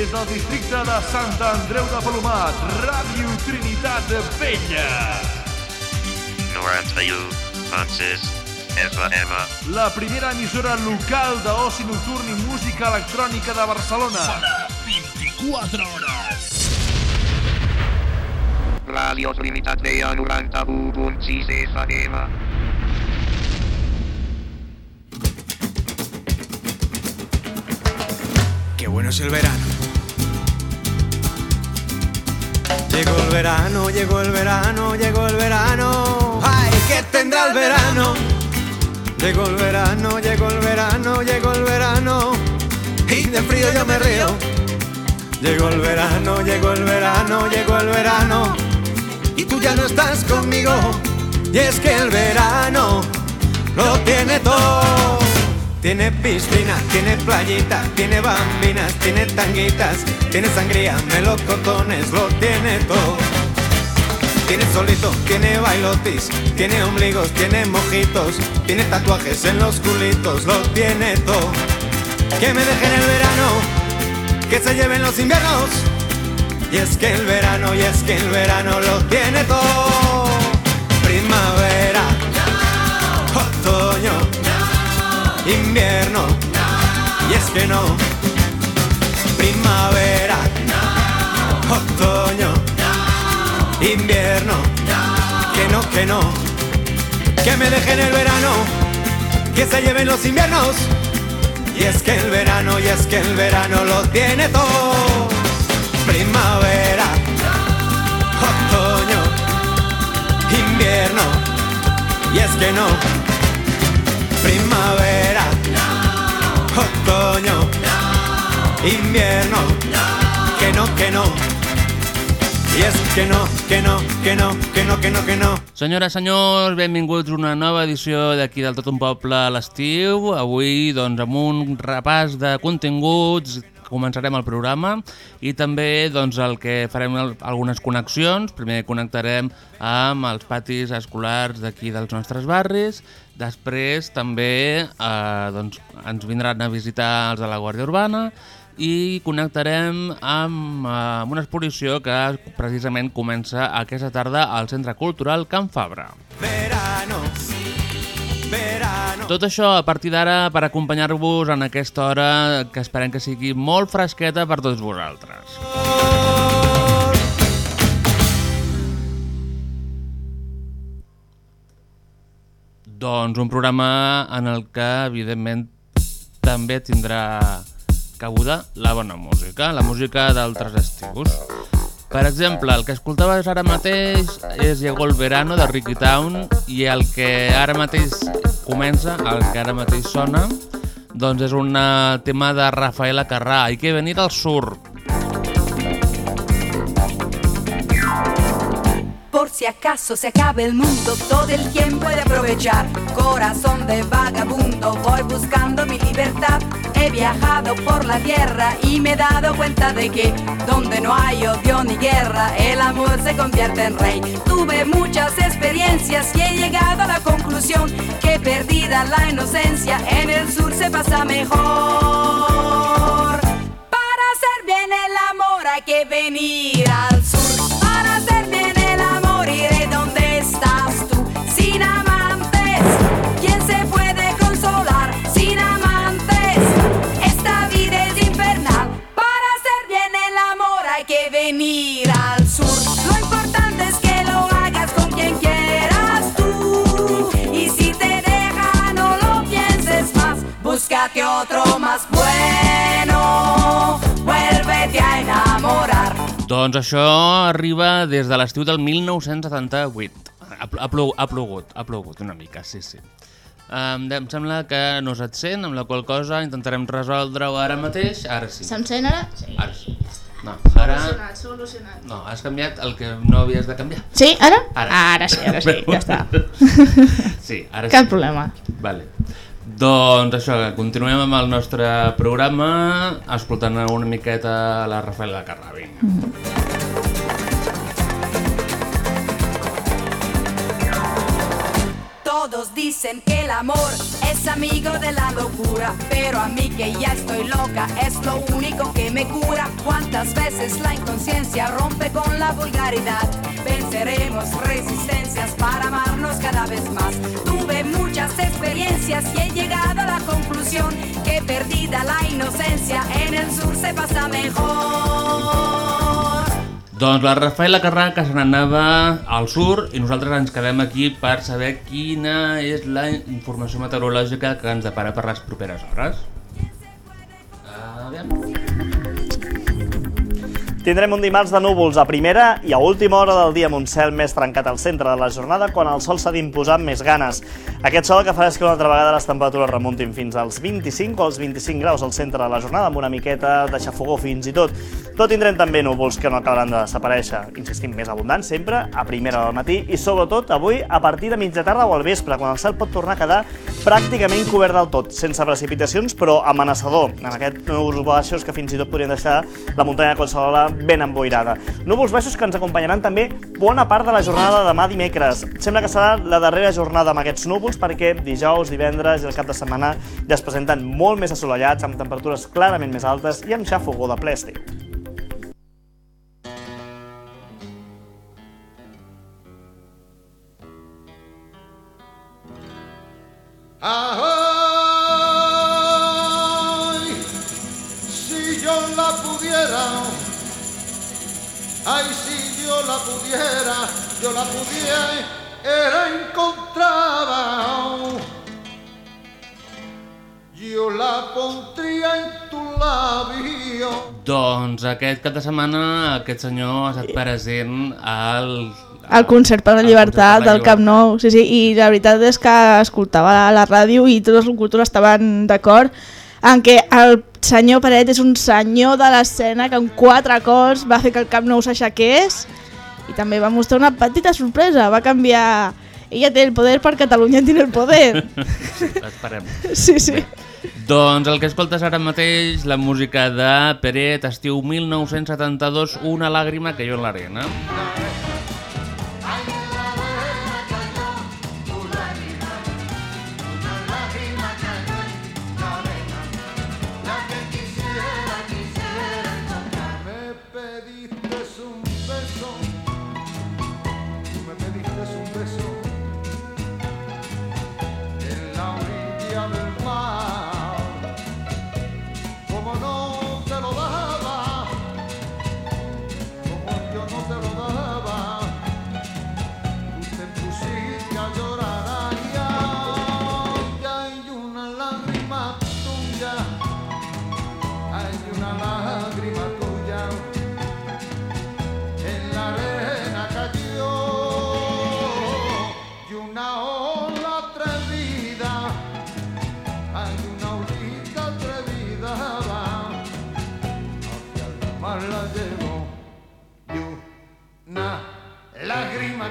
des del districte de Sant Andreu de Palomat, Ràdio Trinitat Vella. 91.6 FM. La primera emissora local d'oci nocturn i música electrònica de Barcelona. Sona 24 hores. Ràdio Trinitat Vella 91.6 FM. Qué bueno es el verano. Llegó el verano, llegó el verano, llegó el verano. ¡Ay, qué tendrá el verano! Llegó el verano, llegó el verano, llegó el verano. Y de frío yo me río. Llegó el verano, llegó el verano, llegó el verano. Y tú ya no estás conmigo. Y es que el verano lo tiene todo. Tiene piscina, tiene playita, tiene bambinas, tiene tanguitas, tiene sangría, melocotones, lo tiene todo. Tiene solito, tiene bailotis, tiene ombligos, tiene mojitos, tiene tatuajes en los culitos, lo tiene todo. Que me dejen el verano, que se lleven los inviernos. Y es que el verano, y es que el verano lo tiene todo. Primavera, otoño, invierno. Y es que no. Primavera, otoño, invierno. Que no, que no. Que me dejen el verano, que se lleven los inviernos. Y es que el verano, y es que el verano lo tiene todo. Primavera, otoño, invierno. Y es que no. Primavera, otoño, invierno. Que no, que no. I és que no, que no, que no, que no, que no, que no. Senyores, senyors, benvinguts a una nova edició d'aquí del Tot un Poble a l'estiu. Avui, doncs, amb un repàs de continguts, començarem el programa i també doncs, el que farem el- algunes connexions. Primer connectarem amb els patis escolars d'aquí dels nostres barris. Després també eh, doncs, ens vindran a visitar els de la Guàrdia Urbana i connectarem amb, eh, amb una exposició que precisament comença aquesta tarda al Centre Cultural Can Fabra. Verano, verano. Tot això a partir d'ara per acompanyar-vos en aquesta hora que esperem que sigui molt fresqueta per tots vosaltres. Doncs un programa en el que, evidentment, també tindrà cabuda la bona música, la música d'altres estius. Per exemple, el que escoltaves ara mateix és Llegó el verano de Ricky Town i el que ara mateix comença, el que ara mateix sona, doncs és un eh, tema de Rafaela Carrà, Hay que venir al sur. Si acaso se acabe el mundo, todo el tiempo he de aprovechar. Corazón de vagabundo, voy buscando mi libertad. He viajado por la tierra y me he dado cuenta de que donde no hay odio ni guerra, el amor se convierte en rey. Tuve muchas experiencias y he llegado a la conclusión que perdida la inocencia, en el sur se pasa mejor. Para hacer bien el amor hay que venir al sur. Búscate otro más bueno. Vuélvete a enamorar. Doncs això arriba des de l'estiu del 1978. Ha, ha, plou, ha plogut, ha plogut una mica, sí, sí. Um, em sembla que no se't sent, amb la qual cosa intentarem resoldre-ho ara mateix. Ara sí. Se'm sent ara? Sí. Ara sí. No, ara... Solucionat, solucionat. No, has canviat el que no havies de canviar. Sí, ara? Ara. Ara sí, ara sí, ja està. Sí, ara Cap sí. problema. Vale. Doncs això, continuem amb el nostre programa escoltant una miqueta la Rafaela Carrà. Vinga. Todos dicen que el amor es amigo de la locura, pero a mí que ya estoy loca es lo único que me cura. Cuántas veces la inconsciencia rompe con la vulgaridad. Venceremos resistencias para amarnos cada vez más. Tuve muchas experiencias y la conclusión que perdida la inocencia en el sur se pasa mejor. Doncs la Rafaela Carrà se n'anava al sur i nosaltres ens quedem aquí per saber quina és la informació meteorològica que ens depara per les properes hores. Tindrem un dimarts de núvols a primera i a última hora del dia amb un cel més trencat al centre de la jornada quan el sol s'ha d'imposar amb més ganes. Aquest sol que farà és que una altra vegada les temperatures remuntin fins als 25 o als 25 graus al centre de la jornada amb una miqueta de xafogó fins i tot. Tot tindrem també núvols que no acabaran de desaparèixer. Insistim, més abundants sempre a primera del matí i sobretot avui a partir de mitja tarda o al vespre quan el cel pot tornar a quedar pràcticament cobert del tot, sense precipitacions però amenaçador, amb aquests núvols baixos que fins i tot podrien deixar la muntanya Collserola ben emboirada. Núvols baixos que ens acompanyaran també bona part de la jornada de demà dimecres. Sembla que serà la darrera jornada amb aquests núvols perquè dijous, divendres i el cap de setmana ja es presenten molt més assolellats, amb temperatures clarament més altes i amb xafogó de plèstic. Ay, si yo la pudiera, ay, si yo la pudiera, yo la pudiera, era encontraba. Yo la pondría en tu labio. Doncs aquest cap de setmana aquest senyor ha estat present al... El concert per la llibertat del Camp Nou, sí, sí, i la veritat és que escoltava la, la ràdio i tots els locutors estaven d'acord en que el senyor Paret és un senyor de l'escena que amb quatre acords va fer que el Camp Nou s'aixequés i també va mostrar una petita sorpresa, va canviar... Ella té el poder per Catalunya tiene el poder. Sí, esperem. Sí, sí. Doncs el que escoltes ara mateix, la música de Peret, estiu 1972, Una làgrima que jo en l'arena. Me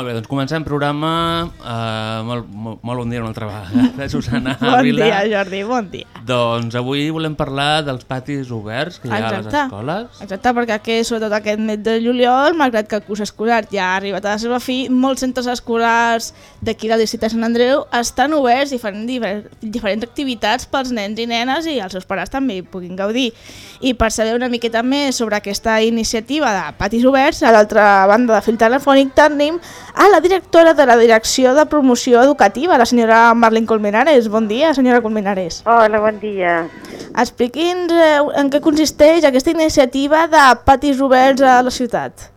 Molt bé, doncs comencem programa. Uh, molt, molt, molt bon dia una altra vegada, Susana Bon Ávila. dia, Jordi, bon dia. Doncs avui volem parlar dels patis oberts que hi ha a les Exacte. escoles. Exacte, perquè aquí, sobretot aquest mes de juliol, malgrat que el curs escolar ja ha arribat a la seva fi, molts centres escolars d'aquí del districte de Sant Andreu estan oberts i fan diferents activitats pels nens i nenes i els seus pares també hi puguin gaudir. I per saber una miqueta més sobre aquesta iniciativa de patis oberts, a l'altra banda de fil telefònic tenim a la directora de la Direcció de Promoció Educativa, la senyora Marlene Colmenares. Bon dia, senyora Colmenares. Hola, bon dia. Expliqui'ns eh, en què consisteix aquesta iniciativa de patis oberts a la ciutat.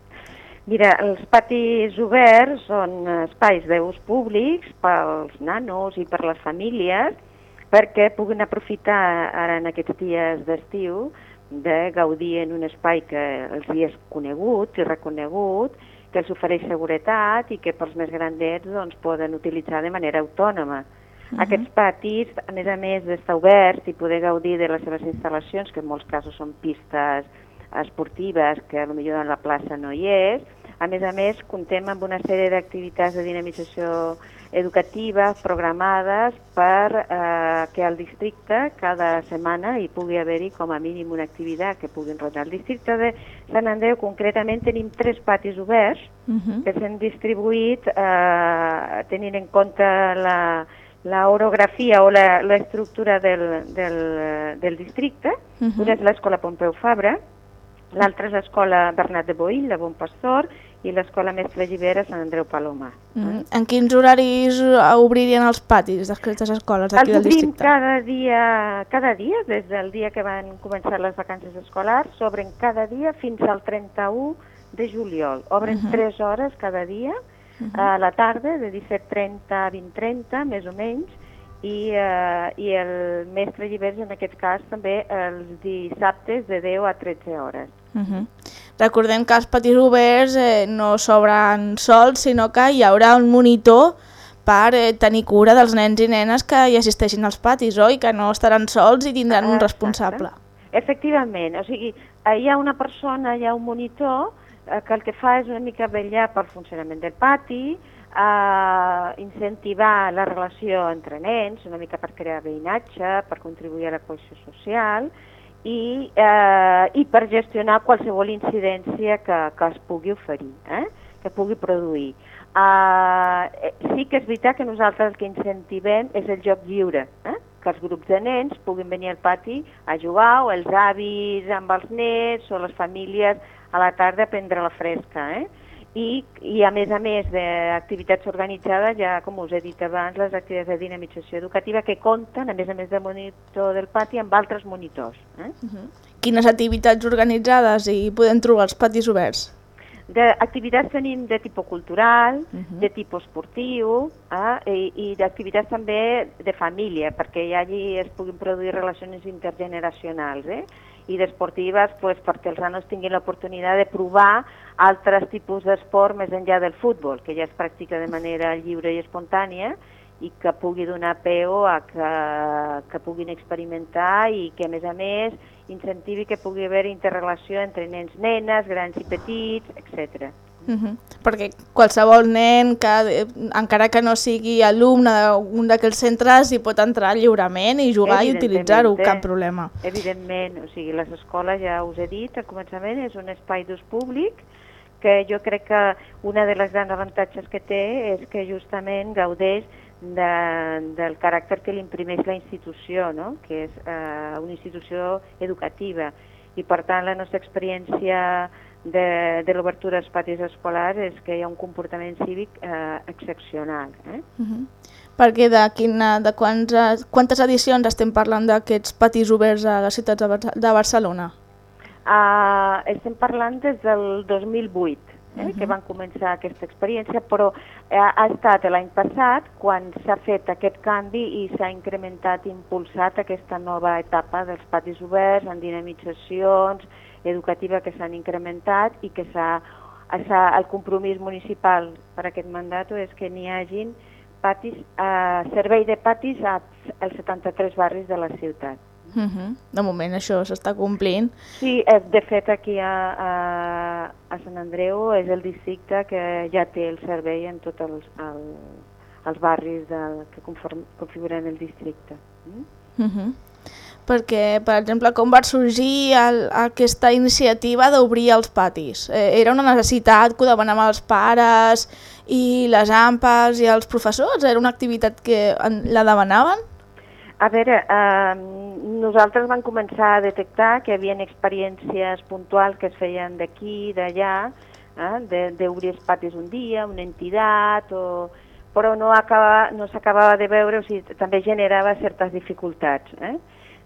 Mira, els patis oberts són espais d'ús públics pels nanos i per les famílies perquè puguin aprofitar ara en aquests dies d'estiu de gaudir en un espai que els hi és conegut i reconegut, que els ofereix seguretat i que pels més grandets doncs, poden utilitzar de manera autònoma. Mhm. Aquests patis, a més a més d'estar oberts i poder gaudir de les seves instal·lacions, que en molts casos són pistes esportives, que potser en la plaça no hi és, a més a més comptem amb una sèrie d'activitats de dinamització educativa programades per eh, que al districte cada setmana hi pugui haver-hi com a mínim una activitat que puguin rodar. Al districte de Sant Andreu concretament tenim tres patis oberts Mhm. que s'han distribuït eh, tenint en compte la, la orografia o la, la estructura del, del, del districte. Mhm. Una és l'escola Pompeu Fabra, l'altra és l'escola Bernat de Boïll, de Bon Pastor, i l'escola Mestre Llibera, Sant Andreu Palomar. Mhm. En quins horaris obririen els patis d'aquestes escoles d'aquí del districte? cada dia, cada dia, des del dia que van començar les vacances escolars, s'obren cada dia fins al 31 de juliol. Obren Mhm. 3 hores cada dia, a la tarda, de 17.30 a 20.30, més o menys, i, eh, i el mestre Llibers, en aquest cas, també els dissabtes de 10 a 13 hores. Mhm. Recordem que els patis oberts eh, no s'obren sols, sinó que hi haurà un monitor per eh, tenir cura dels nens i nenes que hi assisteixin als patis, oi? Que no estaran sols i tindran un Exacte. responsable. Efectivament, o sigui, eh, hi ha una persona, hi ha un monitor eh, que el que fa és una mica vetllar pel funcionament del pati, eh, incentivar la relació entre nens, una mica per crear veïnatge, per contribuir a la cohesió social i, eh, i per gestionar qualsevol incidència que, que es pugui oferir, eh, que pugui produir. Eh, sí que és veritat que nosaltres el que incentivem és el joc lliure, eh? que els grups de nens puguin venir al pati a jugar, o els avis amb els nets, o les famílies a la tarda a prendre la fresca. Eh? I, I a més a més d'activitats organitzades, ja com us he dit abans, les activitats de dinamització educativa que compten, a més a més de monitor del pati, amb altres monitors. Eh? Quines activitats organitzades hi podem trobar als patis oberts? D'activitats tenim de tipus cultural, de tipus esportiu eh? i, i d'activitats també de família, perquè ja allí es puguin produir relacions intergeneracionals. Eh? I d'esportives pues, perquè els nanos tinguin l'oportunitat de provar altres tipus d'esport més enllà del futbol, que ja es practica de manera lliure i espontània i que pugui donar peu a que, que puguin experimentar i que, a més a més, incentivi que pugui haver interrelació entre nens, nenes, grans i petits, etc. Mhm. Perquè qualsevol nen, que, eh, encara que no sigui alumne d'un d'aquells centres, hi pot entrar lliurement i jugar i utilitzar-ho, cap problema. Evidentment, o sigui, les escoles, ja us he dit al començament, és un espai d'ús públic que jo crec que una de les grans avantatges que té és que justament gaudeix de, del caràcter que li imprimeix la institució, no? que és eh, una institució educativa. I per tant la nostra experiència de, de l'obertura als patis escolars és que hi ha un comportament cívic eh, excepcional. Eh? Mhm. Perquè de, quina, de quantes, quantes edicions estem parlant d'aquests patis oberts a les ciutats de, Barce- de Barcelona? Uh, estem parlant des del 2008, eh, que van començar aquesta experiència, però eh, ha estat l'any passat quan s'ha fet aquest canvi i s'ha incrementat, impulsat aquesta nova etapa dels patis oberts, en dinamitzacions educativa que s'han incrementat i que s'ha el compromís municipal per aquest mandat és que n'hi hagin patis, eh, servei de patis als 73 barris de la ciutat. Mhm. De moment això s'està complint. Sí, eh, de fet aquí a, a, a Sant Andreu és el districte que ja té el servei en tots els, el, els barris del, que conform, configuren el districte. Mm? Mhm. Perquè, per exemple, com va sorgir el, aquesta iniciativa d'obrir els patis? Eh, era una necessitat que ho demanaven els pares i les AMPAs i els professors? Era una activitat que en, la demanaven? A veure, eh, nosaltres vam començar a detectar que hi havia experiències puntuals que es feien d'aquí, d'allà, eh, d'obrir els patis un dia, una entitat, o... però no, acaba, no s'acabava de veure, o sigui, també generava certes dificultats. Eh?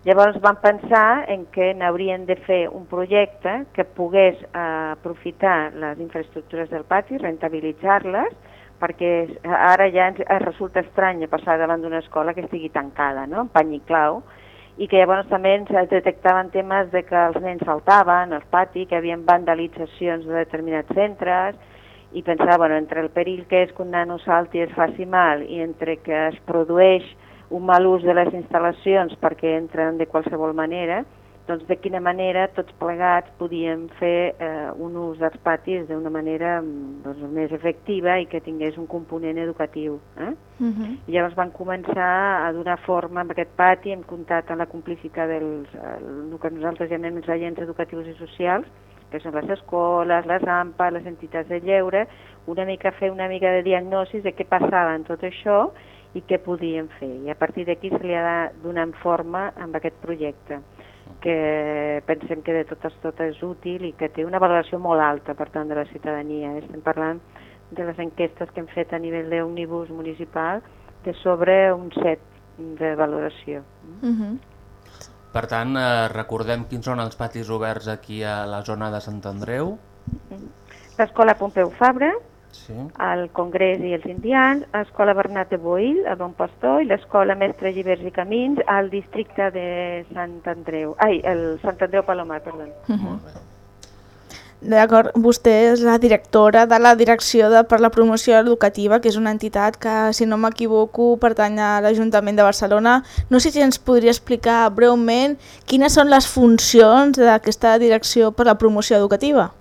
Llavors vam pensar en que n'haurien de fer un projecte que pogués eh, aprofitar les infraestructures del pati, rentabilitzar-les, perquè ara ja ens ens resulta estrany passar davant d'una escola que estigui tancada, no?, amb pany i clau, i que llavors també ens detectaven temes de que els nens saltaven al pati, que hi havia vandalitzacions de determinats centres, i pensava, bueno, entre el perill que és que un nano salti i es faci mal i entre que es produeix un mal ús de les instal·lacions perquè entren de qualsevol manera, doncs de quina manera tots plegats podíem fer eh, un ús dels patis d'una manera mm, doncs, més efectiva i que tingués un component educatiu. Eh? Mhm. I llavors van començar a donar forma amb aquest pati, hem comptat amb la complicitat dels el, el que nosaltres llamem els agents educatius i socials, que són les escoles, les AMPA, les entitats de lleure, una mica fer una mica de diagnosi de què passava en tot això i què podíem fer. I a partir d'aquí se li ha de donar forma amb aquest projecte que pensem que de totes totes és útil i que té una valoració molt alta per tant de la ciutadania. Estem parlant de les enquestes que hem fet a nivell d'òmnibus municipal de sobre un 7 de valoració. Mhm. Per tant, eh, recordem quins són els patis oberts aquí a la zona de Sant Andreu. L'escola Pompeu Fabra, Sí. el Congrés i els Indians, l'escola Bernat de Boil, a Bon Pastor, i l'escola Mestre Llibers i Camins, al districte de Sant Andreu. Ai, el Sant Andreu Palomar, perdó. Mhm. D'acord, vostè és la directora de la Direcció de, per la Promoció Educativa, que és una entitat que, si no m'equivoco, pertany a l'Ajuntament de Barcelona. No sé si ens podria explicar breument quines són les funcions d'aquesta Direcció per la Promoció Educativa.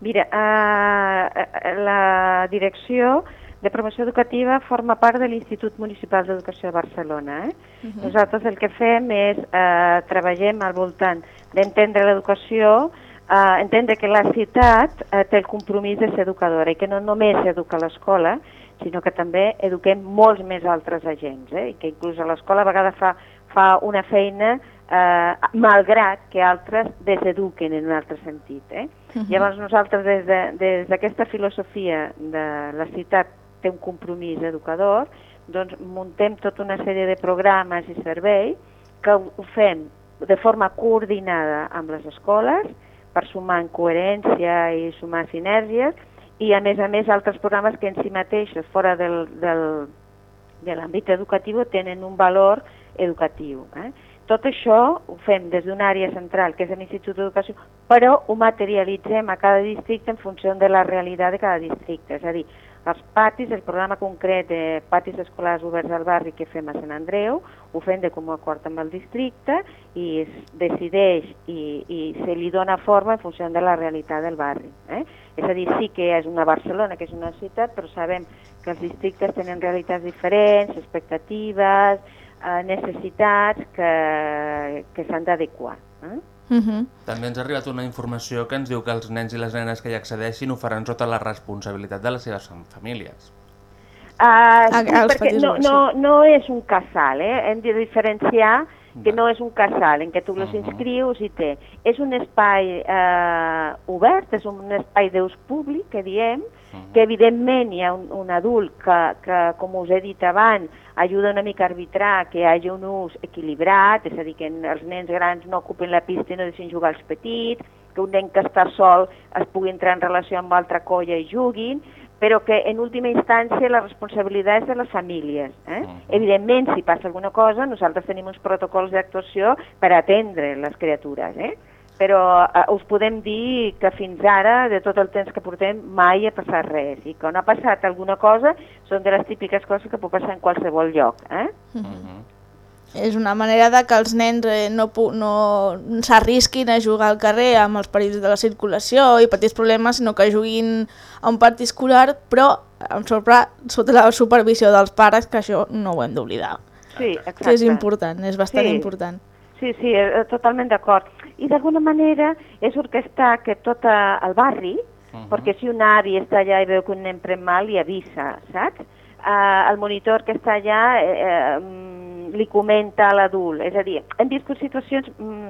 Mira, eh, eh, la direcció de promoció educativa forma part de l'Institut Municipal d'Educació de Barcelona. Eh? Mhm. Nosaltres el que fem és eh, treballem al voltant d'entendre l'educació, eh, entendre que la ciutat eh, té el compromís de ser educadora i que no només educa l'escola, sinó que també eduquem molts més altres agents, eh? i que inclús a l'escola a vegades fa, fa una feina eh, malgrat que altres deseduquen en un altre sentit. Eh? Mhm. Llavors nosaltres des de- des d'aquesta filosofia de la ciutat té un compromís educador, doncs muntem tota una sèrie de programes i serveis que ho fem de forma coordinada amb les escoles per sumar en coherència i sumar sinergies i a més a més altres programes que en si mateixos fora del, del, de l'àmbit educatiu tenen un valor educatiu. Eh? Tot això ho fem des d'una àrea central, que és l'Institut d'Educació, però ho materialitzem a cada districte en funció de la realitat de cada districte. És a dir, els patis, el programa concret de patis escolars oberts al barri que fem a Sant Andreu, ho fem de comú acord amb el districte i es decideix i, i se li dona forma en funció de la realitat del barri. Eh? És a dir, sí que és una Barcelona, que és una ciutat, però sabem que els districtes tenen realitats diferents, expectatives, eh, necessitats que, que s'han d'adequar. Eh? Mhm. També ens ha arribat una informació que ens diu que els nens i les nenes que hi accedeixin ho faran sota la responsabilitat de les seves famílies. Ah, Ah, sí, els perquè no, no, no és un casal, eh? hem de diferenciar que no és un casal en què tu los inscrius i té. És un espai eh, obert, és un espai d'ús públic, que diem, que evidentment hi ha un, un adult que, que, com us he dit abans, ajuda una mica a arbitrar que hi hagi un ús equilibrat, és a dir, que els nens grans no ocupen la pista i no deixin jugar els petits, que un nen que està sol es pugui entrar en relació amb altra colla i juguin, però que en última instància la responsabilitat és de les famílies. Eh? Evidentment, si passa alguna cosa, nosaltres tenim uns protocols d'actuació per atendre les criatures, eh? Però eh, us podem dir que fins ara, de tot el temps que portem, mai ha passat res, i quan ha passat alguna cosa són de les típiques coses que pot passar en qualsevol lloc. Eh? És una manera de que els nens eh, no, no s'arrisquin a jugar al carrer amb els perills de la circulació i petits problemes, sinó que juguin a un partit escolar, però amb sobre, sota la supervisió dels pares, que això no ho hem d'oblidar. Sí, Que exacte. és important, és bastant Sí. important. Sí, sí, eh, totalment d'acord. I d'alguna manera és orquestar que tot eh, el barri, perquè si un avi està allà i veu que un nen pren mal, li avisa, saps? Eh, el monitor que està allà eh, eh, li comenta a l'adult. És a dir, hem viscut situacions mm,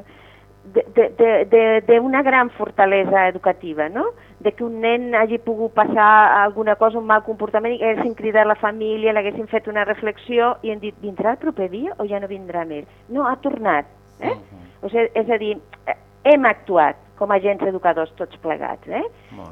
de- de- de- d'una gran fortalesa educativa, no? De que un nen hagi pogut passar alguna cosa, un mal comportament, i haguessin cridat la família, l'haguessin fet una reflexió i han dit, vindrà el proper dia o ja no vindrà més? No, ha tornat. Eh? O sigui, és a dir, eh, hem actuat com a agents educadors tots plegats. Eh?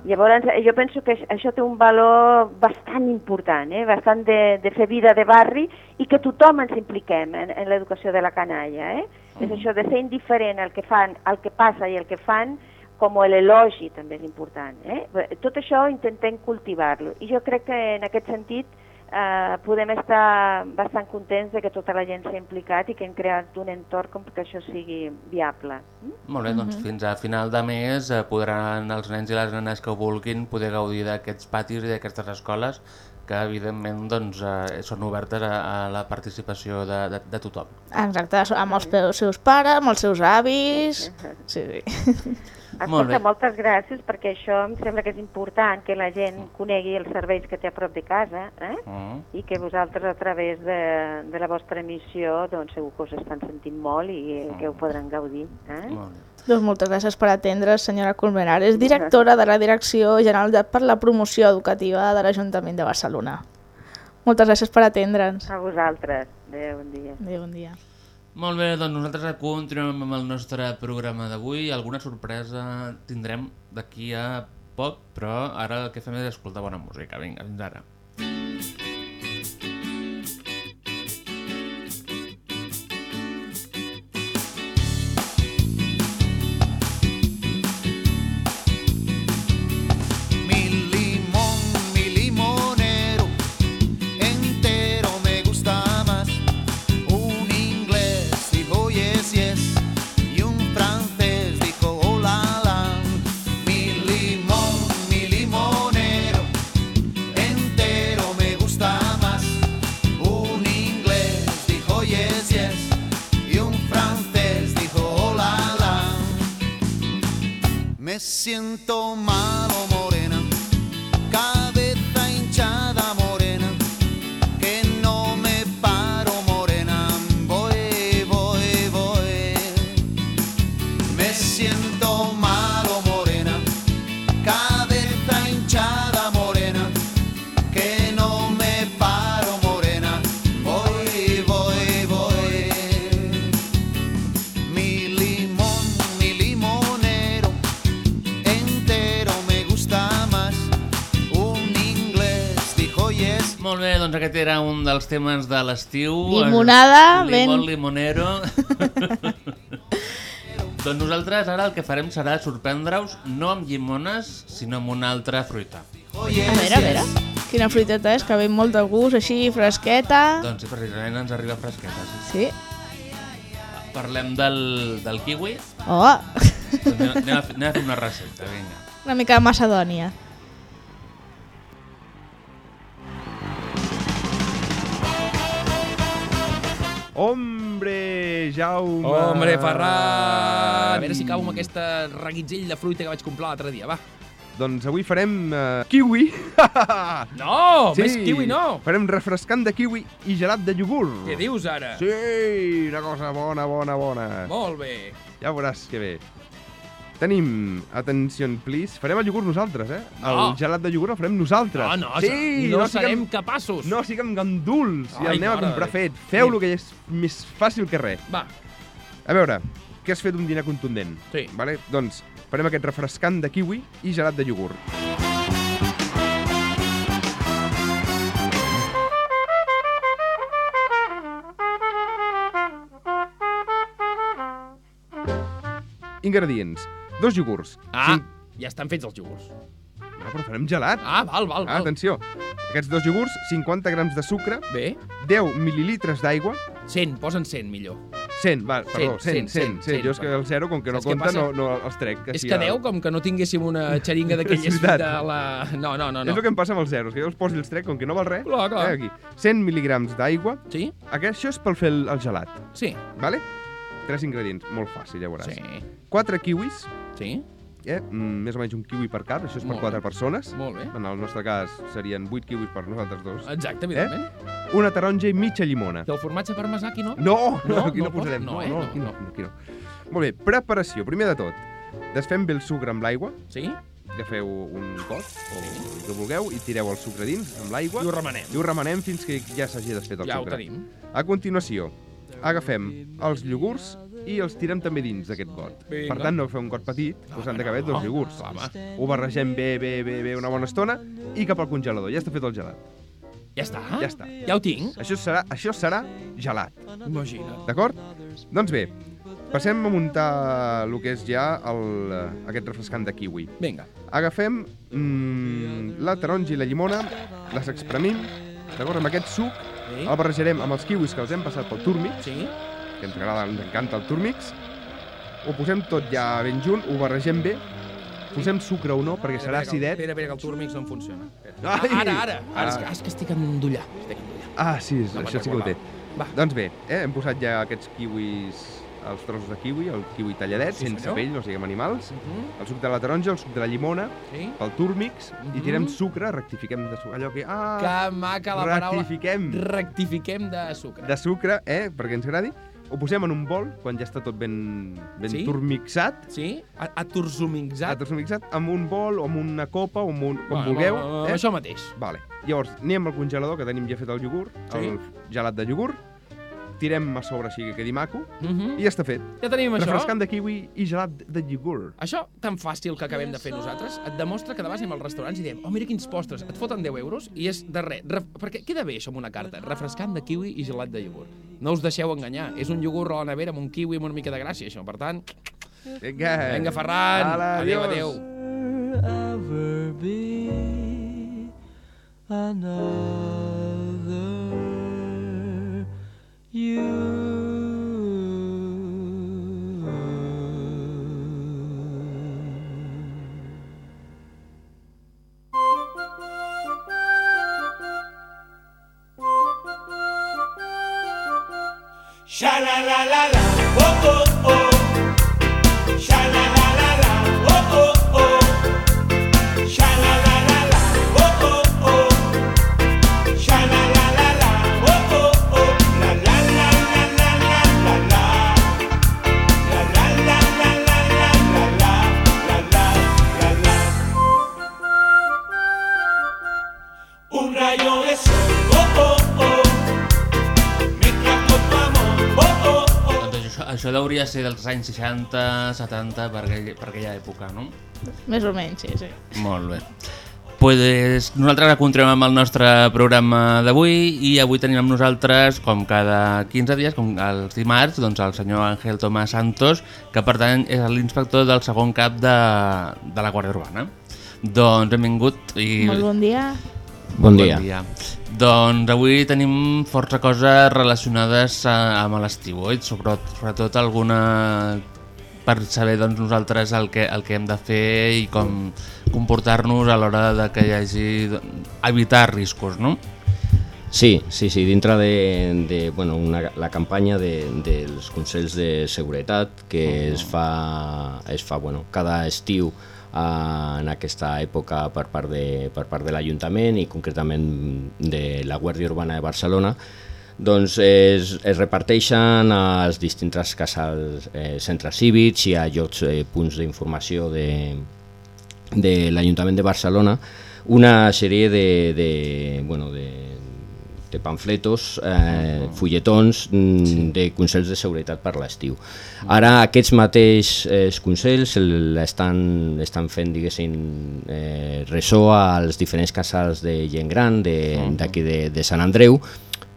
Llavors, eh, jo penso que aix- això té un valor bastant important, eh? bastant de, de fer vida de barri i que tothom ens impliquem en, en l'educació de la canalla. Eh? És això de ser indiferent al que fan, al que passa i el que fan, com l'elogi també és important. Eh? Tot això intentem cultivar-lo. I jo crec que en aquest sentit eh, podem estar bastant contents de que tota la gent s'ha implicat i que hem creat un entorn com que això sigui viable. Molt bé, doncs fins a final de mes eh, podran els nens i les nenes que ho vulguin poder gaudir d'aquests patis i d'aquestes escoles que evidentment doncs, eh, són obertes a, a la participació de, de, de tothom. Exacte, amb els seus pares, amb els seus avis... Sí, sí. Molt bé. Escolta, moltes gràcies perquè això em sembla que és important que la gent conegui els serveis que té a prop de casa eh? Mm. i que vosaltres a través de, de la vostra emissió doncs segur que us estan sentint molt i que ho podran gaudir. Eh? Molt bé. Doncs moltes gràcies per atendre's, senyora Colmenar. És directora de la Direcció General de, per la Promoció Educativa de l'Ajuntament de Barcelona. Moltes gràcies per atendre'ns. A vosaltres. Adéu, bon dia. Adéu, bon dia. Molt bé, doncs nosaltres continuem amb el nostre programa d'avui. Alguna sorpresa tindrem d'aquí a poc, però ara el que fem és escoltar bona música. Vinga, fins ara. Siento malo, aquest era un dels temes de l'estiu. Limonada, Limón, ben- limonero. doncs nosaltres ara el que farem serà sorprendre-us no amb llimones, sinó amb una altra fruita. A veure, a veure. Quina fruiteta és, que ve molt de gust, així, fresqueta. Doncs sí, precisament ens arriba fresqueta. Sí. Sí. Parlem del, del kiwi. Oh, Doncs anem, anem, a, anem a fer una recepta, vinga. una mica de macedònia. Hombre, Jaume! Hombre, Ferran! A veure si acabo amb aquesta reguitzell de fruita que vaig comprar l'altre dia, va. Doncs avui farem uh, kiwi. No, més kiwi no. Farem refrescant de kiwi i gelat de iogurt. Què dius ara? Sí, una cosa bona, bona, bona. Molt bé. Ja veuràs que bé. Tenim, atenció, please, farem el iogurt nosaltres, eh? No. El gelat de iogurt el farem nosaltres. No, no, sí, no, siguem- serem capaços. No siguem ganduls i Ai, el anem a comprar de fet. Feu-lo, que és més fàcil que res. Va. A veure, què has fet un dinar contundent? Sí. Vale? Doncs farem aquest refrescant de kiwi i gelat de iogurt. Ingredients. Dos iogurts. Ah, Cinc- ja estan fets els iogurts. No, però farem gelat. Ah, val, val, Ah, val. atenció. Aquests dos iogurts, 50 grams de sucre, Bé. 10 mil·lilitres d'aigua, 100, posa'n 100 millor. 100, va, perdó, 100, 100, 100, 100, 100. Jo és que el zero, com que no compta, no, no els trec. És sí, que el- 10, com que no tinguéssim una xeringa d'aquelles És de la... No, no, no. no. És el que em passa amb els zeros, que jo els poso i els trec, com que no val res. Clar, clar. Eh, aquí. 100 mil·ligrams d'aigua. Sí? Aquest, això és per fer el, el gelat. Sí. Vale? Tres ingredients, molt fàcil, ja veuràs. Sí. Quatre kiwis. Sí. Eh? Mm, més o menys un kiwi per cap, això és per Molt quatre bé. persones. Molt bé. En el nostre cas serien 8 kiwis per nosaltres dos. Exacte, evidentment. Eh? Una taronja i mitja llimona. I el formatge parmesà aquí no? No, no, No, aquí no, no posarem. no, No, eh? no, aquí no, aquí no. Molt bé, preparació. Primer de tot, desfem bé el sucre amb l'aigua. Sí? Agafeu un got, o el que vulgueu, i tireu el sucre dins, amb l'aigua. I ho remenem. I ho remenem fins que ja s'hagi desfet el Ja ho sucre. tenim. A continuació, agafem els iogurts i els tirem també dins d'aquest got. Vinga. Per tant, no fer un got petit, han de caber dos iogurts. Ho barregem bé, bé, bé, bé una bona estona i cap al congelador. Ja està fet el gelat. Ja està? Ja està. Ja ho tinc? Això serà, això serà gelat. Imagina't. D'acord? Doncs bé, passem a muntar el que és ja el, aquest refrescant de kiwi. Vinga. Agafem mm, la taronja i la llimona, les espremim, d'acord? Amb aquest suc Sí. el barrejarem amb els kiwis que els hem passat pel túrmix, sí. Que ens agrada, ens encanta el túrmix. Ho posem tot ja ben junt, ho barregem bé, posem sucre o no, perquè serà acidet. Espera, espera, que el Turmix no em funciona. Ai! Ara, ara. Ara, Ah. que, és que estic. Estic endollat. Ah, sí, No això sí que ho té. Va. Doncs bé, eh, hem posat ja aquests kiwis, els trossos de kiwi, el kiwi talladet, Sí, sense pell, no siguem animals, Mhm. el suc de la taronja, el suc de la llimona, Sí. pel túrmix, i Mhm. tirem sucre, rectifiquem de sucre, allò que... Ah, Que maca la paraula. Rectifiquem. Rectifiquem de sucre. de sucre, eh, perquè ens agradi, ho posem en un bol, quan ja està tot ben, ben Sí? turmixat, Sí? A, a turzumixat. atormixat, amb un bol o amb una copa o amb un, com Bueno, vulgueu. amb això mateix. Vale. Llavors, anem al congelador, que tenim ja fet el iogurt, Sí. el gelat de iogurt, tirem a sobre així que quedi maco, Mhm. i ja està fet. Ja tenim això. Refrescant de kiwi i gelat de iogurt. Això tan fàcil que acabem de fer nosaltres et demostra que de vegades anem als restaurants i diem oh, mira quins postres, et foten 10 euros i és de res. Ref... Perquè queda bé això amb una carta, refrescant de kiwi i gelat de iogurt. No us deixeu enganyar, és un iogurt a la nevera amb un kiwi amb una mica de gràcia, això. Per tant, Vinga. vinga, Ferran. Ala, adéu, adéu. ever be another Sha la la la la, oh oh això, hauria de ser dels anys 60, 70, per, aquell, per aquella època, no? Més o menys, sí, sí. Molt bé. Pues nosaltres continuem amb el nostre programa d'avui i avui tenim amb nosaltres, com cada 15 dies, com els dimarts, doncs el senyor Ángel Tomás Santos, que per tant és l'inspector del segon cap de, de la Guàrdia Urbana. Doncs benvingut i... Molt bon dia. Bon dia. Bon dia. Doncs avui tenim força coses relacionades amb l'estiu, oi? Sobretot, alguna per saber doncs, nosaltres el que, el que hem de fer i com comportar-nos a l'hora de que hi hagi evitar riscos, no? Sí, sí, sí, dintre de, de bueno, una, la campanya de, dels Consells de Seguretat que es fa, es fa bueno, cada estiu en aquesta època per part de, per part de l'Ajuntament i concretament de la Guàrdia Urbana de Barcelona, doncs es, es reparteixen als distints casals, eh, centres cívics i a llocs, eh, punts d'informació de, de l'Ajuntament de Barcelona una sèrie de, de, bueno, de, de pamfletos, eh, fulletons mm, de Consells de Seguretat per l'estiu. Ara aquests mateixos consells el- estan, estan fent, diguéssim, eh, ressò als diferents casals de gent gran de- d'aquí de, de Sant Andreu,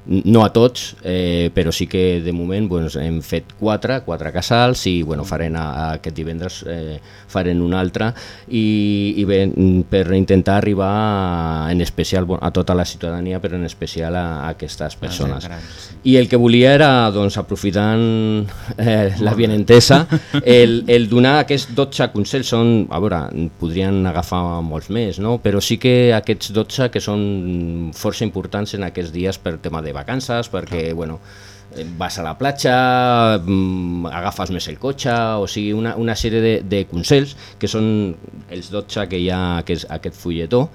no a tots, eh, però sí que de moment doncs, hem fet quatre, quatre casals i bueno, farem a, a aquest divendres eh, farem un altre i, i bé, per intentar arribar a, en especial bueno, a tota la ciutadania però en especial a, a aquestes persones. I el que volia era, doncs, aprofitant eh, la bienentesa, el, el donar aquests 12 consells són, a veure, podrien agafar molts més, no? però sí que aquests 12 que són força importants en aquests dies per tema de vacances, perquè, bueno, eh, vas a la platja, mm, agafes més el cotxe, o sigui, una, una sèrie de, de consells que són els 12 que hi ha aquest, aquest fulletó,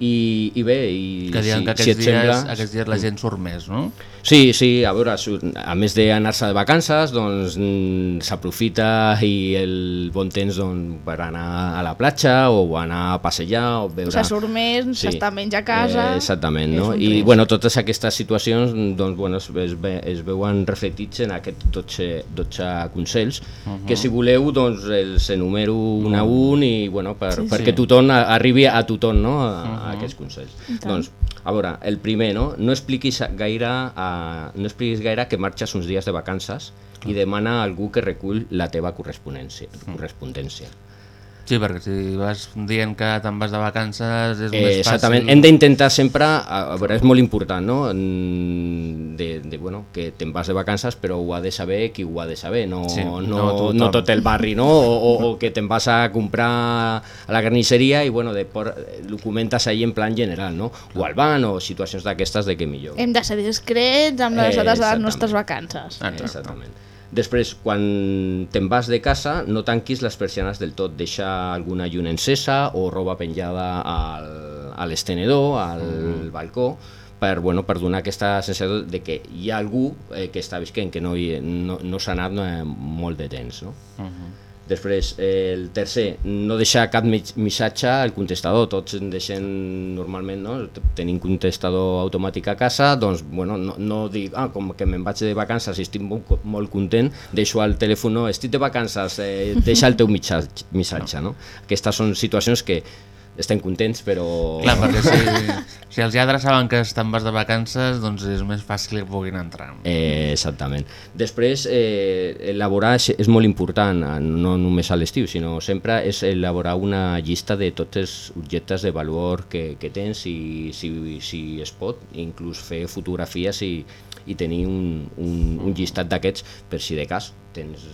i, i bé, i Que diuen si, que aquests, si et dies, sembla... aquests dies la gent surt més, no? Sí, sí, a veure, a més d'anar-se de vacances, doncs mm, s'aprofita i el bon temps doncs, per anar a la platja o anar a passejar o veure... Se surt més, s'està menys a casa... Eh, exactament, no? I risc. bueno, totes aquestes situacions doncs, bueno, es, es, ve, es veuen reflectits en aquests 12, 12 consells, Mhm. que si voleu doncs, els enumero un a un i bueno, per, Sí, perquè sí. tothom a- arribi a tothom no? a, a Mhm. aquests consells. Doncs, a veure, el primer, no? no expliquis gaire, a, no expliquis gaire que marxes uns dies de vacances i demana a algú que recull la teva correspondència. correspondència. Sí, perquè si vas dient que te'n vas de vacances és Eh, més exactament, fàcil... hem d'intentar sempre, a, veure, és molt important, no? Mm, De, de, bueno, que te'n vas de vacances però ho ha de saber qui ho ha de saber, no, Sí, no, no no, tot el barri, no? O, o, o que te'n vas a comprar a la carnisseria i bueno, de por, ho comentes ahí en plan general, no? O al ban o situacions d'aquestes de que millor. Hem de ser discrets amb les Eh, dates de les exactament. nostres vacances. Exactament. Després, quan te'n vas de casa, no tanquis les persianes del tot, deixa alguna lluna encesa o roba penjada al, a l'estenedor, al balcó, per, bueno, per donar aquesta sensació de que hi ha algú eh, que està visquent, que no, hi, no, no s'ha anat eh, molt de temps. No? Després, eh, el tercer, no deixar cap missatge al contestador. Tots deixem normalment, no? tenim contestador automàtic a casa, doncs bueno, no, no dic, ah, com que me'n vaig de vacances i estic molt, molt content, deixo al telèfon, no, estic de vacances, eh, deixa el teu missatge. missatge no? Aquestes són situacions que estem contents, però... Clar, perquè si, si els lladres saben que te'n vas de vacances, doncs és més fàcil que puguin entrar. Eh, exactament. Després, eh, elaborar és, és molt important, eh, no només a l'estiu, sinó sempre és elaborar una llista de tots els objectes de valor que, que tens i si, si es pot, inclús fer fotografies i, i tenir un, un, un llistat d'aquests per si de cas tens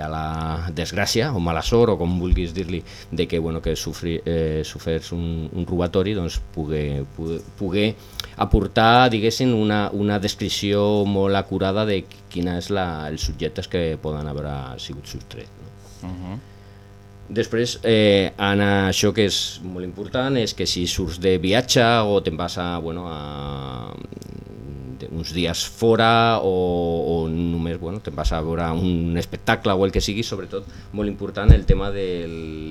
ha la desgràcia o mala sort o com vulguis dir-li de que, bueno, que sofri, eh, sofers un, un robatori doncs poder, poder, poder aportar diguéssim una, una descripció molt acurada de quina és la, els subjectes que poden haver sigut sostrets. No? Uh -huh. Després, eh, en això que és molt important és que si surts de viatge o te'n vas a, bueno, a uns dies fora o, o només bueno, te'n vas a veure un espectacle o el que sigui, sobretot molt important el tema de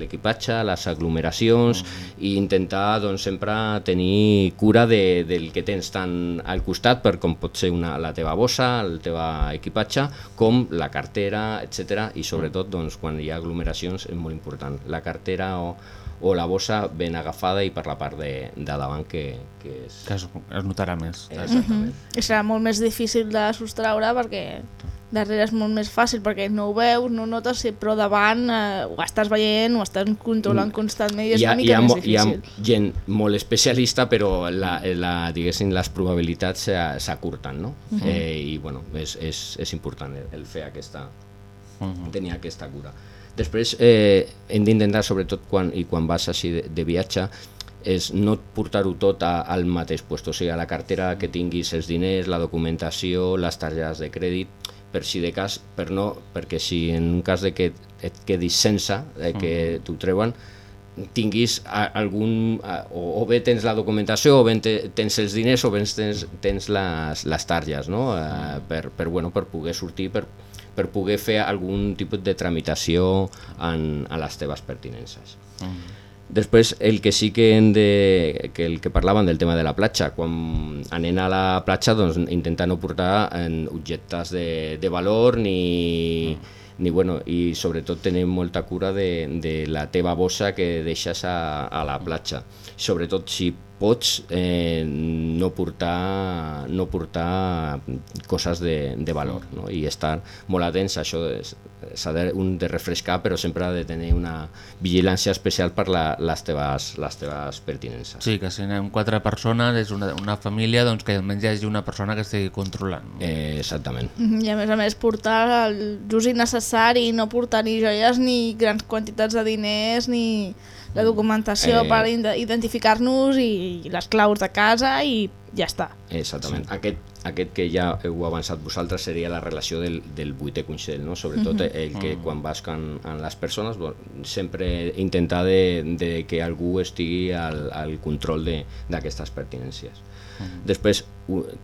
l'equipatge, les aglomeracions i intentar doncs, sempre tenir cura de, del que tens tant al costat per com pot ser una, la teva bossa, el teu equipatge, com la cartera, etc. I sobretot doncs, quan hi ha aglomeracions és molt important. La cartera o, o la bossa ben agafada i per la part de, de davant que, que és... Que es, es notarà més. Exactament. I serà molt més difícil de sostraure perquè darrere és molt més fàcil perquè no ho veus, no ho notes, però davant eh, ho estàs veient, ho estàs controlant constantment i és hi ha, una hi, mica ha, més mo- hi ha difícil. gent molt especialista però la, la, diguéssim, les probabilitats s'a- s'acurten no? Mhm. eh, i bueno, és, és, és important el, el fer aquesta tenir aquesta cura després eh, hem d'intentar sobretot quan, i quan vas així de, de viatge és no portar-ho tot a, al mateix lloc, o sigui, a la cartera que tinguis els diners, la documentació, les targetes de crèdit, per si de cas, per no, perquè si en un cas de que et quedis sense, eh, que t'ho treuen, tinguis a, algun, a, o, o bé tens la documentació, o bé te, tens els diners, o bé tens, tens les, les targes, no? Eh, per, per, bueno, per poder sortir, per, per poder fer algun tipus de tramitació en, a les teves pertinences. Després, el que sí que hem de... que el que parlaven del tema de la platja, quan anem a la platja, doncs intentar no portar en objectes de, de valor ni, ni bueno, i sobretot tenir molta cura de, de la teva bossa que deixes a, a la platja. Sobretot si pots eh, no portar no portar coses de, de valor no? i estar molt atents a això és- s'ha de, un de refrescar però sempre ha de tenir una vigilància especial per la, les, teves, les teves pertinences Sí, que si anem quatre persones, és una, una família, doncs que almenys hi hagi una persona que estigui controlant. eh, exactament I a més a més portar el just innecessari, no portar ni joies ni grans quantitats de diners ni la documentació Eh. per ide- identificar-nos i les claus de casa i ja està. Exactament. Sí. Aquest, aquest que ja heu avançat vosaltres seria la relació del, del vuitè consell, no? sobretot Mhm. el que Mm. quan vas con, amb les persones bon, sempre intentar de, de que algú estigui al, al control de- d'aquestes pertinències. Després,